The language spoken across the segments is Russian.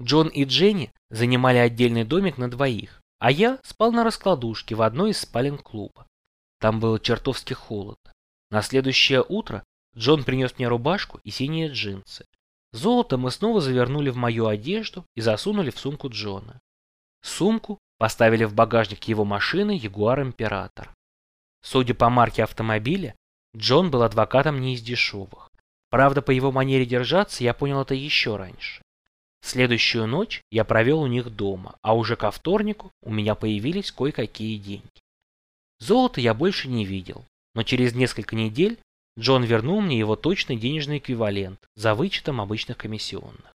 Джон и Дженни занимали отдельный домик на двоих, а я спал на раскладушке в одной из спален клуба. Там было чертовски холодно. На следующее утро Джон принес мне рубашку и синие джинсы. Золото мы снова завернули в мою одежду и засунули в сумку Джона. Сумку поставили в багажник его машины Ягуар Император. Судя по марке автомобиля, Джон был адвокатом не из дешевых. Правда, по его манере держаться я понял это еще раньше. Следующую ночь я провел у них дома, а уже ко вторнику у меня появились кое-какие деньги. Золота я больше не видел, но через несколько недель Джон вернул мне его точный денежный эквивалент за вычетом обычных комиссионных.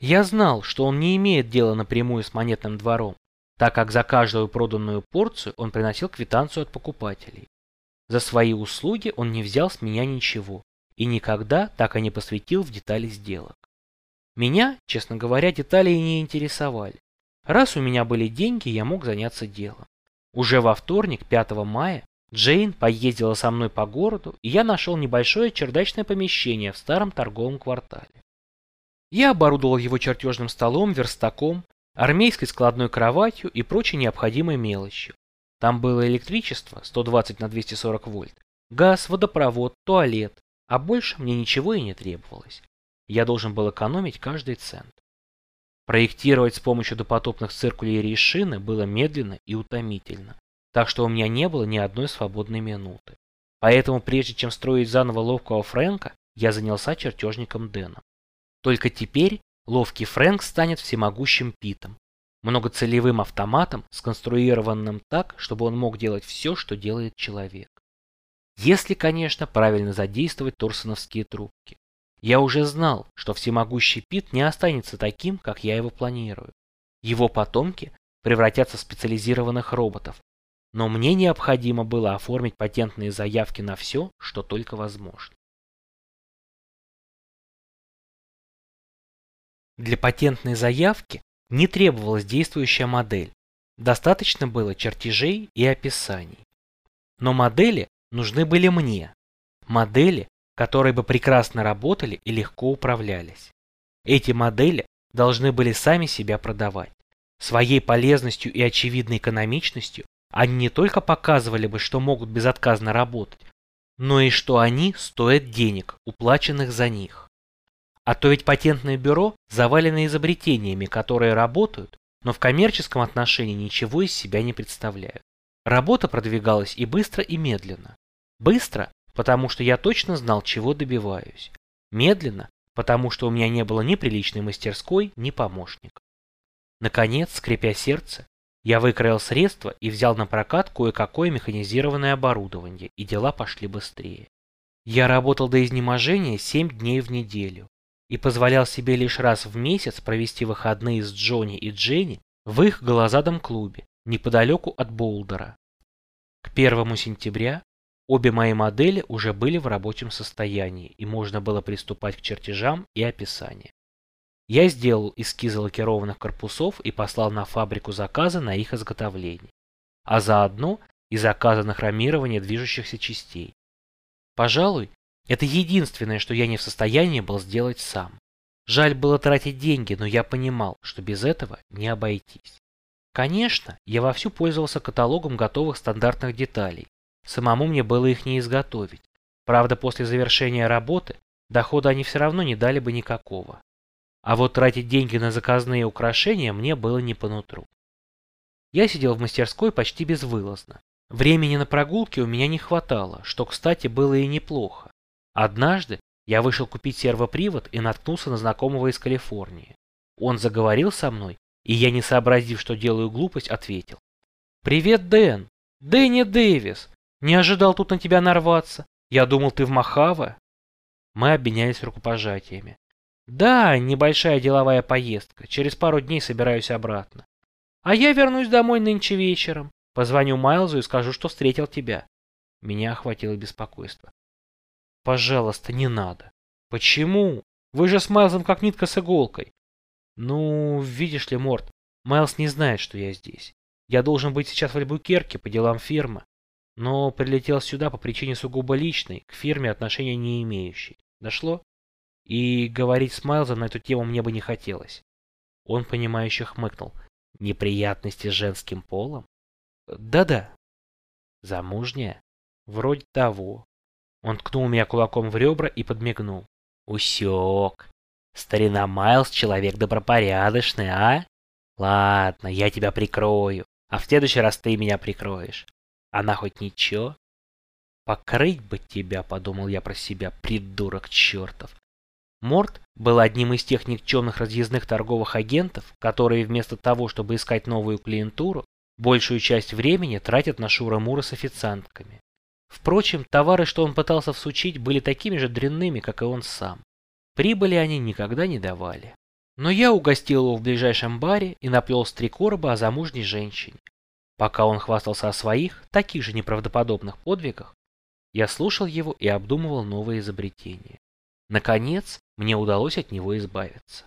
Я знал, что он не имеет дела напрямую с монетным двором, так как за каждую проданную порцию он приносил квитанцию от покупателей. За свои услуги он не взял с меня ничего и никогда так и не посвятил в детали сделок. Меня, честно говоря, детали и не интересовали. Раз у меня были деньги, я мог заняться делом. Уже во вторник, 5 мая, Джейн поездила со мной по городу, и я нашел небольшое чердачное помещение в старом торговом квартале. Я оборудовал его чертежным столом, верстаком, армейской складной кроватью и прочей необходимой мелочью. Там было электричество 120 на 240 вольт, газ, водопровод, туалет, а больше мне ничего и не требовалось. Я должен был экономить каждый цент. Проектировать с помощью допотопных циркулей шины было медленно и утомительно, так что у меня не было ни одной свободной минуты. Поэтому прежде чем строить заново ловкого Фрэнка, я занялся чертежником Дэном. Только теперь ловкий Фрэнк станет всемогущим Питом, многоцелевым автоматом, сконструированным так, чтобы он мог делать все, что делает человек. Если, конечно, правильно задействовать торсоновские трубки. Я уже знал, что всемогущий Пит не останется таким, как я его планирую. Его потомки превратятся в специализированных роботов. Но мне необходимо было оформить патентные заявки на все, что только возможно. Для патентной заявки не требовалась действующая модель. Достаточно было чертежей и описаний. Но модели нужны были мне. Модели, которые бы прекрасно работали и легко управлялись. Эти модели должны были сами себя продавать. Своей полезностью и очевидной экономичностью они не только показывали бы, что могут безотказно работать, но и что они стоят денег, уплаченных за них. А то ведь патентное бюро завалено изобретениями, которые работают, но в коммерческом отношении ничего из себя не представляют. Работа продвигалась и быстро, и медленно. Быстро, потому что я точно знал, чего добиваюсь. Медленно, потому что у меня не было ни приличной мастерской, ни помощника. Наконец, скрипя сердце, я выкроил средства и взял на прокат кое-какое механизированное оборудование, и дела пошли быстрее. Я работал до изнеможения 7 дней в неделю и позволял себе лишь раз в месяц провести выходные с Джонни и Дженни в их голозадом клубе, неподалеку от Болдера. К 1 сентября Обе мои модели уже были в рабочем состоянии, и можно было приступать к чертежам и описанию. Я сделал эскизы лакированных корпусов и послал на фабрику заказы на их изготовление, а заодно и заказы на хромирование движущихся частей. Пожалуй, это единственное, что я не в состоянии был сделать сам. Жаль было тратить деньги, но я понимал, что без этого не обойтись. Конечно, я вовсю пользовался каталогом готовых стандартных деталей, Самому мне было их не изготовить. Правда, после завершения работы дохода они все равно не дали бы никакого. А вот тратить деньги на заказные украшения мне было не по нутру. Я сидел в мастерской почти безвылазно. Времени на прогулки у меня не хватало, что, кстати, было и неплохо. Однажды я вышел купить сервопривод и наткнулся на знакомого из Калифорнии. Он заговорил со мной, и я, не сообразив, что делаю глупость, ответил. «Привет, Дэн! Дэнни Дэвис! Не ожидал тут на тебя нарваться. Я думал, ты в Махаве. Мы обменялись рукопожатиями. Да, небольшая деловая поездка. Через пару дней собираюсь обратно. А я вернусь домой нынче вечером. Позвоню Майлзу и скажу, что встретил тебя. Меня охватило беспокойство. Пожалуйста, не надо. Почему? Вы же с Майлзом как нитка с иголкой. Ну, видишь ли, Морт, Майлз не знает, что я здесь. Я должен быть сейчас в Альбукерке по делам фирмы но прилетел сюда по причине сугубо личной, к фирме отношения не имеющей. Дошло? И говорить с Майлзом на эту тему мне бы не хотелось. Он, понимающе хмыкнул. Неприятности с женским полом? Да-да. Замужняя? Вроде того. Он ткнул меня кулаком в ребра и подмигнул. Усек. Старина Майлз человек добропорядочный, а? Ладно, я тебя прикрою, а в следующий раз ты меня прикроешь. Она хоть ничего? Покрыть бы тебя, подумал я про себя, придурок чертов. Морт был одним из тех никчемных разъездных торговых агентов, которые вместо того, чтобы искать новую клиентуру, большую часть времени тратят на шура-мура с официантками. Впрочем, товары, что он пытался всучить, были такими же дрянными, как и он сам. Прибыли они никогда не давали. Но я угостил его в ближайшем баре и наплел с три короба о замужней женщине. Пока он хвастался о своих, таких же неправдоподобных подвигах, я слушал его и обдумывал новые изобретения. Наконец, мне удалось от него избавиться.